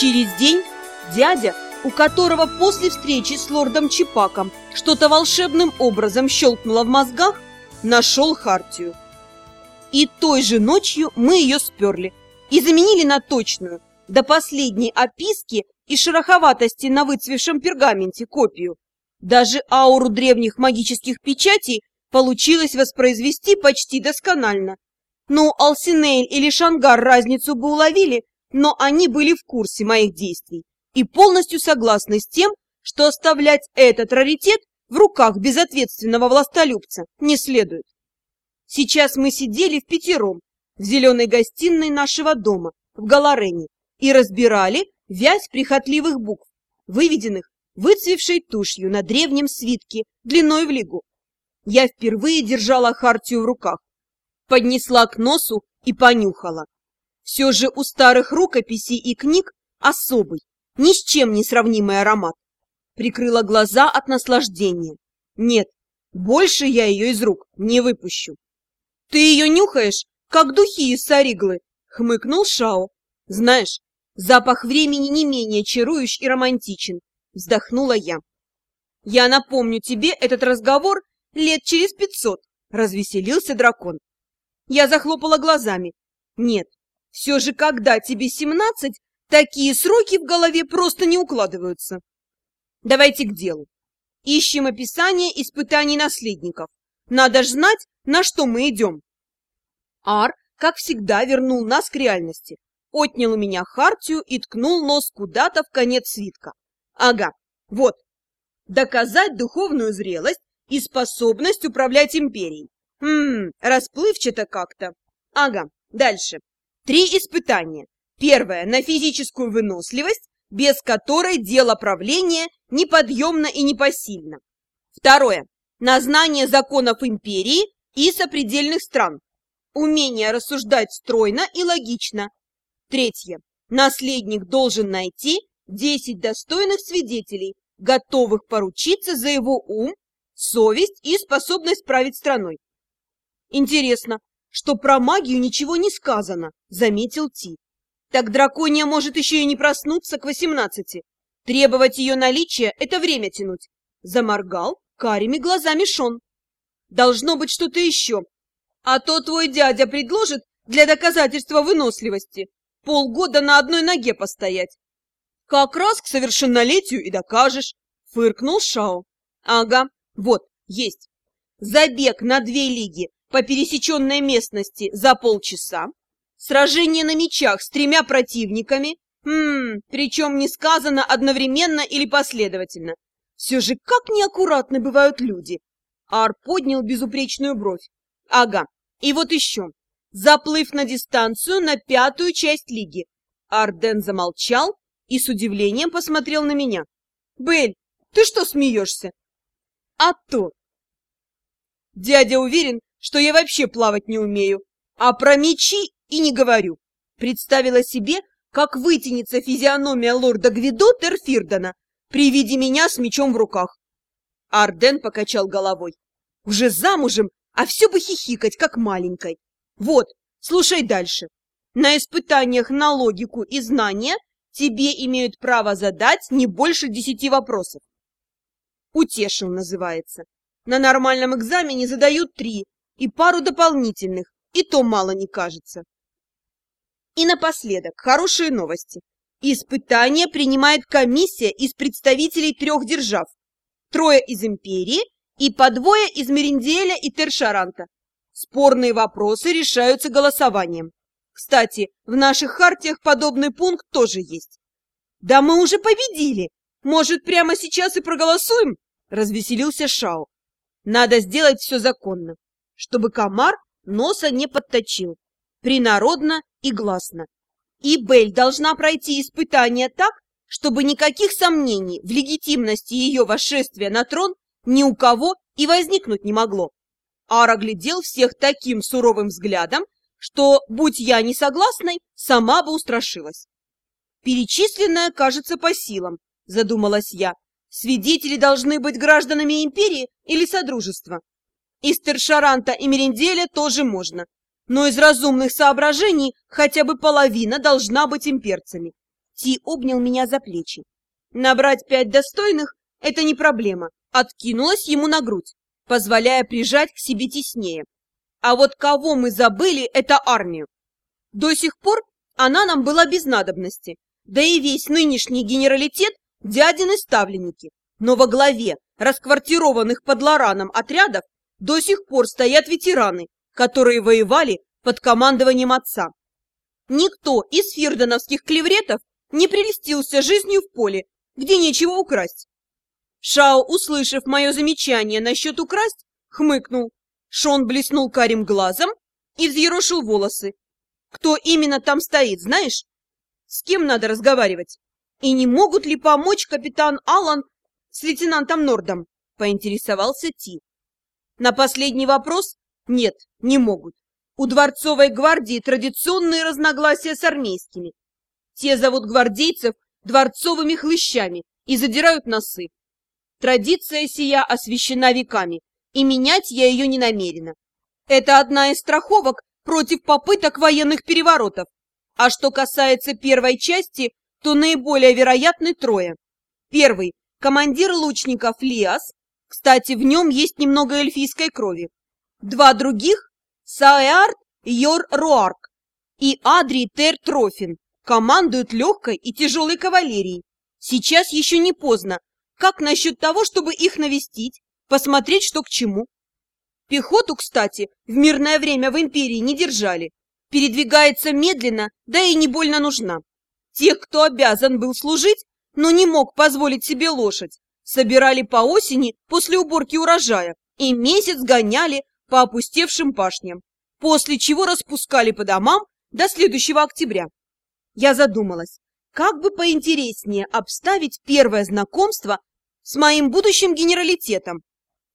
Через день дядя, у которого после встречи с лордом Чипаком что-то волшебным образом щелкнуло в мозгах, нашел Хартию. И той же ночью мы ее сперли и заменили на точную, до последней описки и шероховатости на выцвевшем пергаменте копию. Даже ауру древних магических печатей получилось воспроизвести почти досконально. Ну, Алсинейль или Шангар разницу бы уловили, но они были в курсе моих действий и полностью согласны с тем, что оставлять этот раритет в руках безответственного властолюбца не следует. Сейчас мы сидели в пятером в зеленой гостиной нашего дома в Галарене и разбирали вязь прихотливых букв, выведенных выцвевшей тушью на древнем свитке длиной в лигу. Я впервые держала хартию в руках, поднесла к носу и понюхала. Все же у старых рукописей и книг особый, ни с чем не сравнимый аромат. Прикрыла глаза от наслаждения. Нет, больше я ее из рук не выпущу. Ты ее нюхаешь, как духи из сариглы, хмыкнул Шао. Знаешь, запах времени не менее чарующ и романтичен, вздохнула я. Я напомню тебе этот разговор лет через пятьсот, развеселился дракон. Я захлопала глазами. Нет, все же, когда тебе семнадцать, такие сроки в голове просто не укладываются. Давайте к делу. Ищем описание испытаний наследников. Надо ж знать, на что мы идем. Ар, как всегда, вернул нас к реальности. Отнял у меня хартию и ткнул нос куда-то в конец свитка. Ага, вот. Доказать духовную зрелость и способность управлять империей. Хм, расплывчато как-то. Ага, дальше. Три испытания. Первое – на физическую выносливость, без которой дело правления неподъемно и непосильно. Второе – на знание законов империи и сопредельных стран. Умение рассуждать стройно и логично. Третье – наследник должен найти 10 достойных свидетелей, готовых поручиться за его ум, совесть и способность править страной. Интересно, что про магию ничего не сказано, заметил Ти. Так дракония может еще и не проснуться к восемнадцати. Требовать ее наличия — это время тянуть. Заморгал карими глазами Шон. Должно быть что-то еще. А то твой дядя предложит для доказательства выносливости полгода на одной ноге постоять. Как раз к совершеннолетию и докажешь, фыркнул Шао. Ага, вот, есть. Забег на две лиги по пересеченной местности за полчаса, сражение на мечах с тремя противниками, хм, причем не сказано одновременно или последовательно. Все же как неаккуратны бывают люди. Ар поднял безупречную бровь. Ага, и вот еще. Заплыв на дистанцию на пятую часть лиги. Арден замолчал и с удивлением посмотрел на меня. «Белль, ты что смеешься?» «А то!» Дядя уверен, что я вообще плавать не умею, а про мечи и не говорю. Представила себе, как вытянется физиономия лорда Гвидо Терфирдена при виде меня с мечом в руках. Арден покачал головой. Уже замужем, а все бы хихикать, как маленькой. Вот, слушай дальше. На испытаниях на логику и знания тебе имеют право задать не больше десяти вопросов. Утешил называется. На нормальном экзамене задают три, и пару дополнительных, и то мало не кажется. И напоследок, хорошие новости. Испытание принимает комиссия из представителей трех держав. Трое из империи и по двое из Меринделя и Тершаранта. Спорные вопросы решаются голосованием. Кстати, в наших хартиях подобный пункт тоже есть. Да мы уже победили! Может, прямо сейчас и проголосуем? Развеселился Шао. Надо сделать все законно чтобы комар носа не подточил, принародно и гласно. И Бель должна пройти испытание так, чтобы никаких сомнений в легитимности ее восшествия на трон ни у кого и возникнуть не могло. Ара глядел всех таким суровым взглядом, что, будь я не согласной, сама бы устрашилась. Перечисленное кажется по силам, задумалась я. Свидетели должны быть гражданами империи или содружества. Из Тершаранта и Меренделя тоже можно, но из разумных соображений хотя бы половина должна быть имперцами. Ти обнял меня за плечи. Набрать пять достойных — это не проблема. Откинулась ему на грудь, позволяя прижать к себе теснее. А вот кого мы забыли, это армию. До сих пор она нам была без надобности, да и весь нынешний генералитет – дядины ставленники. Но во главе расквартированных под Лораном отрядов до сих пор стоят ветераны, которые воевали под командованием отца. Никто из фирдоновских клевретов не прелестился жизнью в поле, где нечего украсть. Шао, услышав мое замечание насчет украсть, хмыкнул. Шон блеснул карим глазом и взъерошил волосы. Кто именно там стоит, знаешь? С кем надо разговаривать? И не могут ли помочь капитан Аллан с лейтенантом Нордом? Поинтересовался Ти. На последний вопрос нет, не могут. У дворцовой гвардии традиционные разногласия с армейскими. Те зовут гвардейцев дворцовыми хлыщами и задирают носы. Традиция сия освящена веками, и менять я ее не намерена. Это одна из страховок против попыток военных переворотов. А что касается первой части, то наиболее вероятны трое. Первый – командир лучников Лиас, кстати, в нем есть немного эльфийской крови. Два других – Саэарт Йор Руарк и Адри Тер Трофин, командуют легкой и тяжелой кавалерией. Сейчас еще не поздно, как насчет того, чтобы их навестить, посмотреть, что к чему? Пехоту, кстати, в мирное время в империи не держали. Передвигается медленно, да и не больно нужна. Тех, кто обязан был служить, но не мог позволить себе лошадь, собирали по осени после уборки урожая и месяц гоняли по опустевшим пашням, после чего распускали по домам до следующего октября. Я задумалась, как бы поинтереснее обставить первое знакомство с моим будущим генералитетом.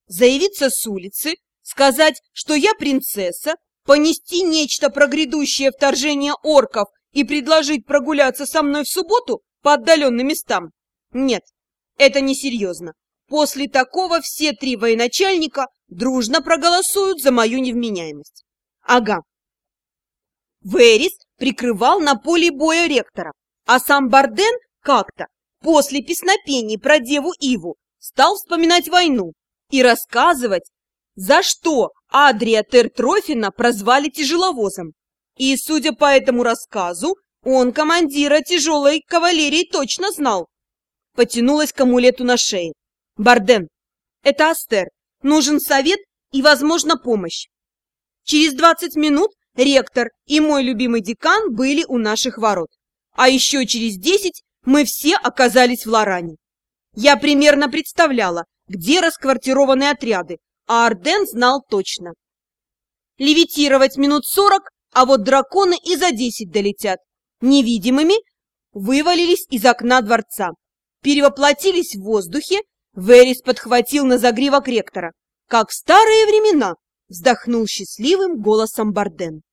Заявиться с улицы, сказать, что я принцесса, понести нечто про грядущее вторжение орков и предложить прогуляться со мной в субботу по отдаленным местам? Нет, это несерьезно. После такого все три военачальника дружно проголосуют за мою невменяемость. Ага. Верис прикрывал на поле боя ректора, а сам Барден как-то после песнопений про деву Иву стал вспоминать войну и рассказывать, за что Адрия Тертрофина прозвали тяжеловозом. И, судя по этому рассказу, он командира тяжелой кавалерии точно знал. Потянулась к амулету на шее. Барден, это Астер. Нужен совет и, возможно, помощь. Через двадцать минут ректор и мой любимый декан были у наших ворот. А еще через десять мы все оказались в Лоране. Я примерно представляла, где расквартированы отряды, а Арден знал точно. Левитировать минут сорок, а вот драконы и за десять долетят. Невидимыми вывалились из окна дворца. Перевоплотились в воздухе, Верис подхватил на загривок ректора. Как в старые времена, вздохнул счастливым голосом Барден.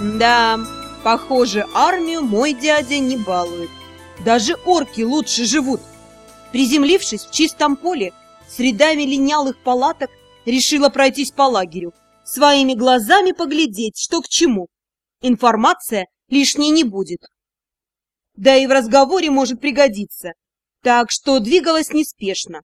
Да, похоже, армию мой дядя не балует. Даже орки лучше живут. Приземлившись в чистом поле, с рядами линялых палаток, решила пройтись по лагерю, своими глазами поглядеть, что к чему. Информация лишней не будет. Да и в разговоре может пригодиться. Так что двигалась неспешно.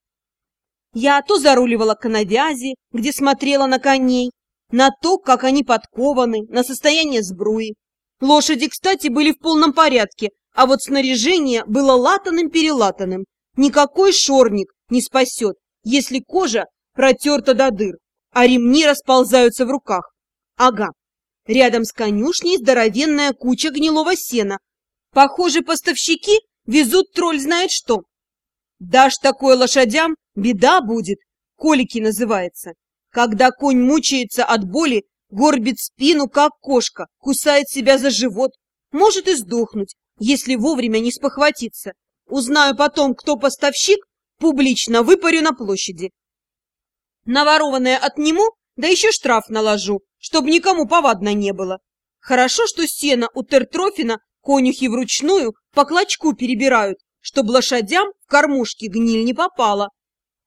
Я то заруливала к навязи, где смотрела на коней, на то, как они подкованы, на состояние сбруи. Лошади, кстати, были в полном порядке, а вот снаряжение было латаным-перелатанным. Никакой шорник не спасет, если кожа протерта до дыр, а ремни расползаются в руках. Ага, рядом с конюшней здоровенная куча гнилого сена. Похоже, поставщики везут тролль знает что. Дашь такое лошадям, беда будет, колики называется. Когда конь мучается от боли, горбит спину, как кошка, кусает себя за живот, может и сдохнуть, если вовремя не спохватиться. Узнаю потом, кто поставщик, публично выпарю на площади. Наворованное отниму, да еще штраф наложу, чтобы никому повадно не было. Хорошо, что сено у Тертрофина конюхи вручную по клочку перебирают, чтобы лошадям в кормушки гниль не попала.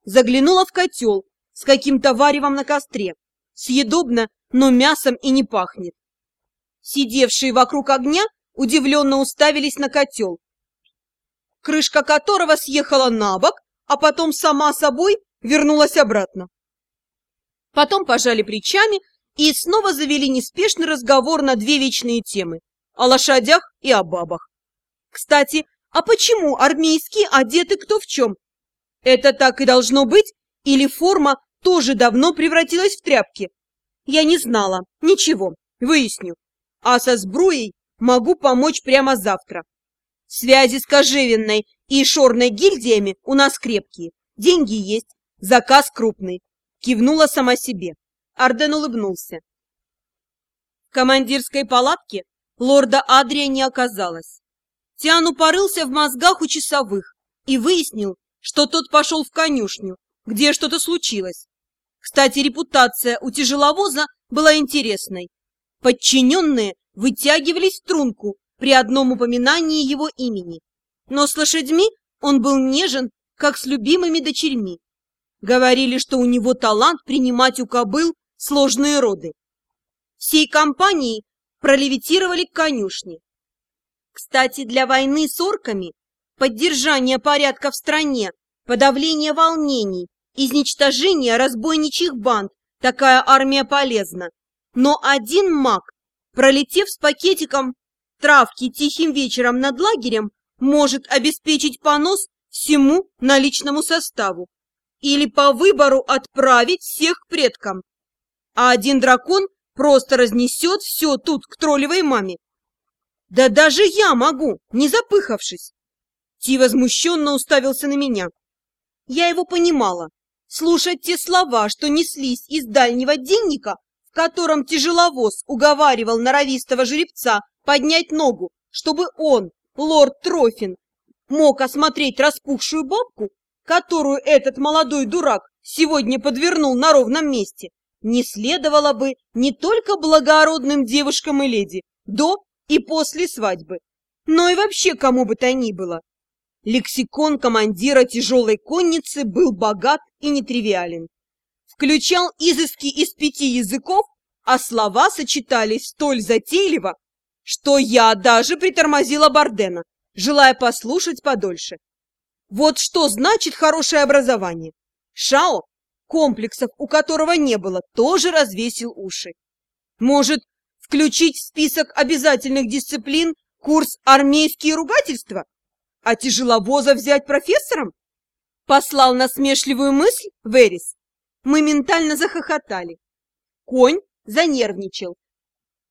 заглянула в котел с каким-то варевом на костре. Съедобно, но мясом и не пахнет. Сидевшие вокруг огня удивленно уставились на котел, крышка которого съехала на бок, а потом сама собой вернулась обратно. Потом пожали плечами и снова завели неспешный разговор на две вечные темы – о лошадях и о бабах. Кстати, а почему армейские одеты кто в чем? Это так и должно быть? Или форма тоже давно превратилась в тряпки? Я не знала. Ничего, выясню. А со сбруей могу помочь прямо завтра. Связи с Кожевенной и Шорной гильдиями у нас крепкие. Деньги есть, заказ крупный. Кивнула сама себе. Арден улыбнулся. В командирской палатке лорда Адрия не оказалось. Тиану порылся в мозгах у часовых и выяснил, что тот пошел в конюшню, где что-то случилось. Кстати, репутация у тяжеловоза была интересной. Подчиненные вытягивались в струнку при одном упоминании его имени. Но с лошадьми он был нежен, как с любимыми дочерьми. Говорили, что у него талант принимать у кобыл сложные роды. Всей компанией пролевитировали к конюшне. Кстати, для войны с орками, поддержания порядка в стране, подавления волнений, изничтожения разбойничьих банд такая армия полезна. Но один маг, пролетев с пакетиком травки тихим вечером над лагерем, может обеспечить понос всему наличному составу или по выбору отправить всех к предкам. А один дракон просто разнесет все тут к троллевой маме. Да даже я могу, не запыхавшись. Ти возмущенно уставился на меня. Я его понимала. Слушать те слова, что неслись из дальнего денника, в котором тяжеловоз уговаривал норовистого жеребца поднять ногу, чтобы он, лорд Трофин, мог осмотреть распухшую бабку, которую этот молодой дурак сегодня подвернул на ровном месте, не следовало бы не только благородным девушкам и леди до и после свадьбы, но и вообще кому бы то ни было. Лексикон командира тяжелой конницы был богат и нетривиален. Включал изыски из пяти языков, а слова сочетались столь затейливо, что я даже притормозила Бардена, желая послушать подольше. Вот что значит хорошее образование. Шао, комплексов у которого не было, тоже развесил уши. Может, включить в список обязательных дисциплин курс армейские ругательства? А тяжеловоза взять профессором? Послал насмешливую мысль Верис. Мы ментально захохотали. Конь занервничал.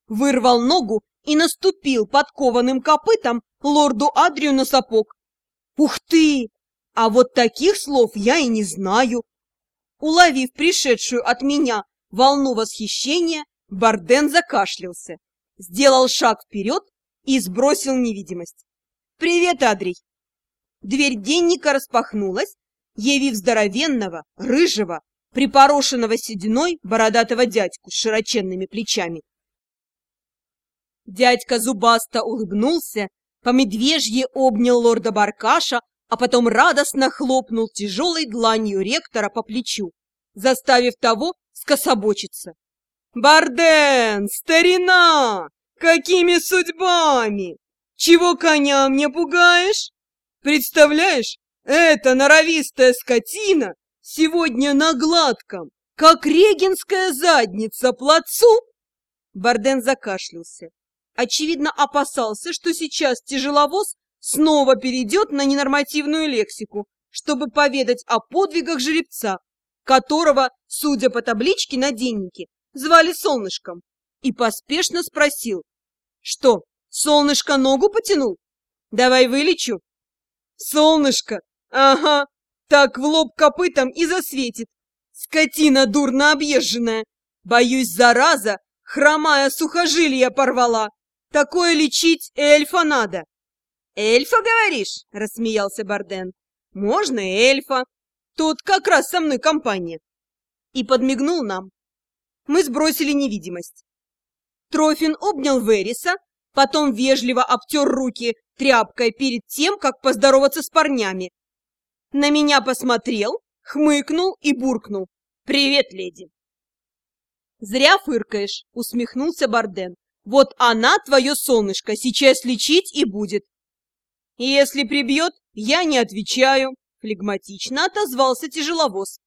Вырвал ногу и наступил подкованным копытом лорду Адрию на сапог. «Ух ты! А вот таких слов я и не знаю!» Уловив пришедшую от меня волну восхищения, Барден закашлялся, сделал шаг вперед и сбросил невидимость. «Привет, Адрий!» Дверь денника распахнулась, явив здоровенного, рыжего, припорошенного сединой бородатого дядьку с широченными плечами. Дядька зубасто улыбнулся, по медвежье обнял лорда Баркаша, а потом радостно хлопнул тяжелой дланью ректора по плечу, заставив того скособочиться. «Барден, старина! Какими судьбами? Чего коня мне пугаешь? Представляешь, эта норовистая скотина сегодня на гладком, как регенская задница плацу!» Барден закашлялся очевидно опасался, что сейчас тяжеловоз снова перейдет на ненормативную лексику, чтобы поведать о подвигах жеребца, которого, судя по табличке на деннике, звали Солнышком, и поспешно спросил, что, Солнышко ногу потянул? Давай вылечу. Солнышко, ага, так в лоб копытом и засветит. Скотина дурно объезженная. Боюсь, зараза, хромая сухожилия порвала. Такое лечить эльфа надо. Эльфа, говоришь? Рассмеялся Барден. Можно эльфа. Тут как раз со мной компания. И подмигнул нам. Мы сбросили невидимость. Трофин обнял Вериса, потом вежливо обтер руки тряпкой перед тем, как поздороваться с парнями. На меня посмотрел, хмыкнул и буркнул. «Привет, леди!» «Зря фыркаешь», — усмехнулся Барден. «Вот она, твое солнышко, сейчас лечить и будет». «Если прибьет, я не отвечаю», — флегматично отозвался тяжеловоз.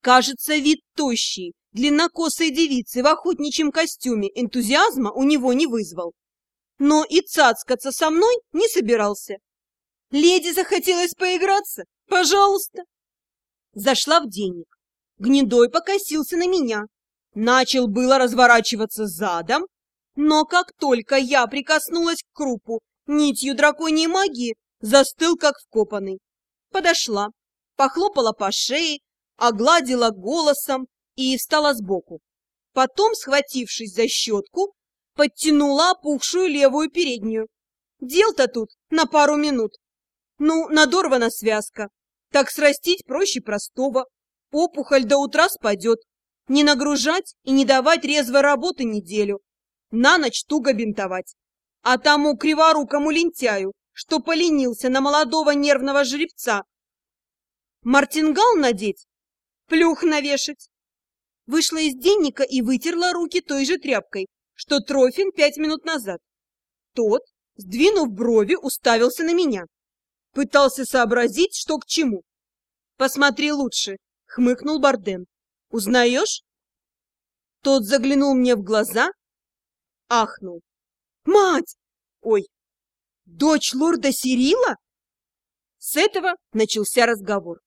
Кажется, вид тощий, длиннокосой девицы в охотничьем костюме энтузиазма у него не вызвал. Но и цацкаться со мной не собирался. Леди захотелось поиграться? Пожалуйста. Зашла в денег. Гнедой покосился на меня. Начал было разворачиваться задом, но как только я прикоснулась к крупу нитью драконьей магии, застыл как вкопанный. Подошла, похлопала по шее, огладила голосом и встала сбоку. Потом, схватившись за щетку, подтянула опухшую левую переднюю. Дел-то тут на пару минут. Ну, надорвана связка. Так срастить проще простого. Опухоль до утра спадет. Не нагружать и не давать резвой работы неделю. На ночь туго бинтовать. А тому криворукому лентяю, что поленился на молодого нервного жеребца, мартингал надеть, плюх навешать. Вышла из денника и вытерла руки той же тряпкой, что Трофин пять минут назад. Тот, сдвинув брови, уставился на меня. Пытался сообразить, что к чему. «Посмотри лучше», — хмыкнул Барден. «Узнаешь?» Тот заглянул мне в глаза, ахнул. «Мать! Ой, дочь лорда Сирила?» С этого начался разговор.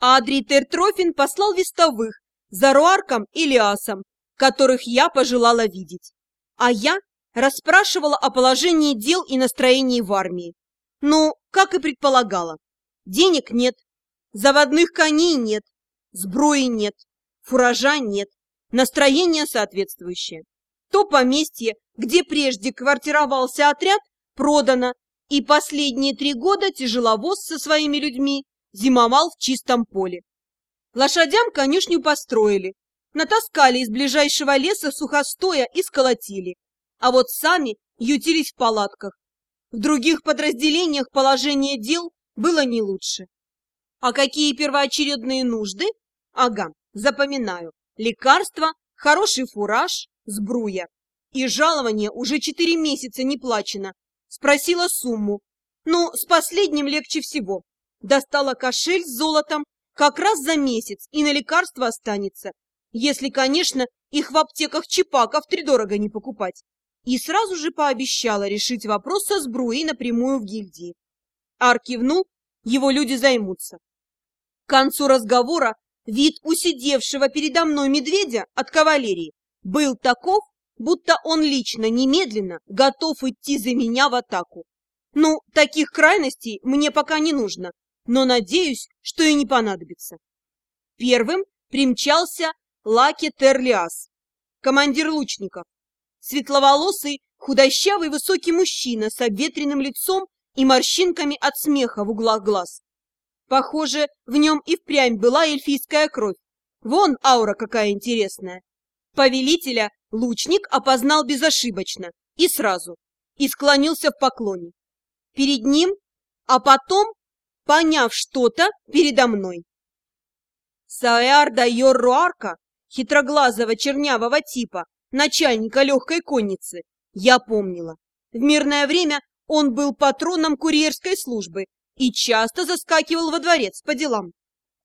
Адрий Тертрофин послал вестовых за Руарком и Лиасом, которых я пожелала видеть. А я расспрашивала о положении дел и настроении в армии. Ну, как и предполагала, денег нет, заводных коней нет, сброи нет, фуража нет, настроение соответствующее. То поместье, где прежде квартировался отряд, продано, и последние три года тяжеловоз со своими людьми зимовал в чистом поле. Лошадям конюшню построили, натаскали из ближайшего леса сухостоя и сколотили, а вот сами ютились в палатках. В других подразделениях положение дел было не лучше. А какие первоочередные нужды? Ага, запоминаю. Лекарства, хороший фураж, сбруя. И жалование уже четыре месяца не плачено. Спросила сумму. Ну, с последним легче всего. Достала кошель с золотом как раз за месяц и на лекарства останется. Если, конечно, их в аптеках Чепака втридорого не покупать. И сразу же пообещала решить вопрос со сбруей напрямую в гильдии. Ар кивнул, его люди займутся. К концу разговора вид усидевшего передо мной медведя от кавалерии был таков, будто он лично, немедленно готов идти за меня в атаку. Ну, таких крайностей мне пока не нужно, но надеюсь, что и не понадобится. Первым примчался Лаки Терлиас, командир лучников, светловолосый, худощавый высокий мужчина с обветренным лицом и морщинками от смеха в углах глаз. Похоже, в нем и впрямь была эльфийская кровь. Вон аура какая интересная. Повелителя лучник опознал безошибочно и сразу, и склонился в поклоне. Перед ним, а потом, поняв что-то, передо мной. Саэр Дайор Руарка хитроглазого чернявого типа, начальника легкой конницы, я помнила. В мирное время он был патроном курьерской службы и часто заскакивал во дворец по делам.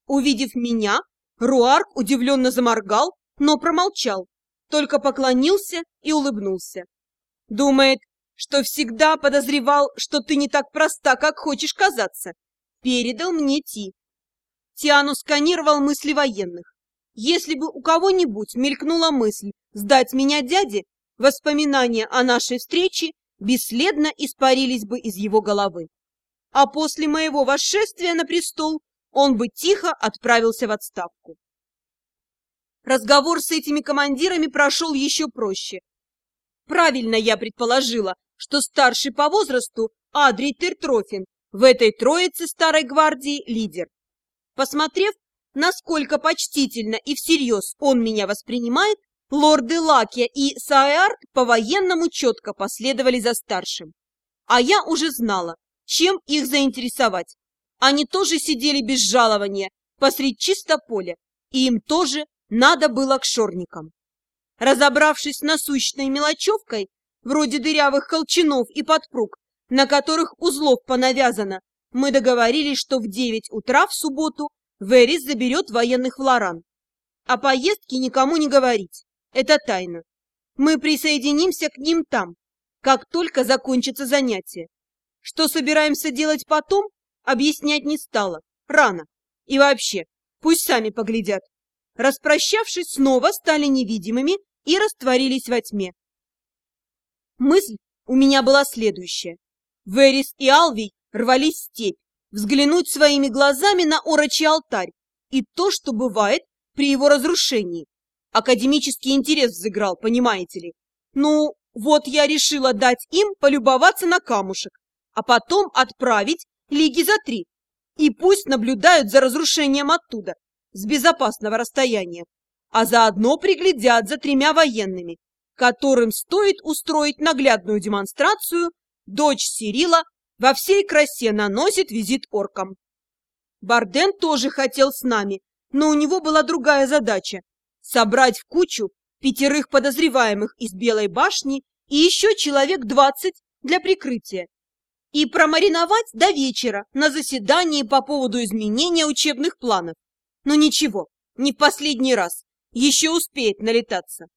Увидев меня, Руарк удивленно заморгал, но промолчал, только поклонился и улыбнулся. Думает, что всегда подозревал, что ты не так проста, как хочешь казаться. Передал мне Ти. Тиану сканировал мысли военных. Если бы у кого-нибудь мелькнула мысль сдать меня дяде, воспоминания о нашей встрече бесследно испарились бы из его головы. А после моего восшествия на престол он бы тихо отправился в отставку. Разговор с этими командирами прошел еще проще. Правильно я предположила, что старший по возрасту Адрий Тертрофин в этой троице старой гвардии лидер. Посмотрев насколько почтительно и всерьез он меня воспринимает, лорды Лакия и Саэрт по-военному четко последовали за старшим. А я уже знала, чем их заинтересовать. Они тоже сидели без жалования, посредь чисто поля, и им тоже надо было к шорникам. Разобравшись с насущной мелочевкой, вроде дырявых колчанов и подпруг, на которых узлов понавязано, мы договорились, что в девять утра в субботу Верис заберет военных в Лоран. О поездке никому не говорить. Это тайна. Мы присоединимся к ним там, как только закончится занятие. Что собираемся делать потом, объяснять не стало. Рано. И вообще, пусть сами поглядят. Распрощавшись, снова стали невидимыми и растворились во тьме. Мысль у меня была следующая. Верис и Алвий рвались в степь, взглянуть своими глазами на орочий алтарь и то, что бывает при его разрушении. Академический интерес взыграл, понимаете ли. Ну, вот я решила дать им полюбоваться на камушек, а потом отправить лиги за три. И пусть наблюдают за разрушением оттуда, с безопасного расстояния, а заодно приглядят за тремя военными, которым стоит устроить наглядную демонстрацию дочь Сирила во всей красе наносит визит оркам. Барден тоже хотел с нами, но у него была другая задача – собрать в кучу пятерых подозреваемых из Белой башни и еще человек двадцать для прикрытия. И промариновать до вечера на заседании по поводу изменения учебных планов. Но ничего, не последний раз, еще успеет налетаться.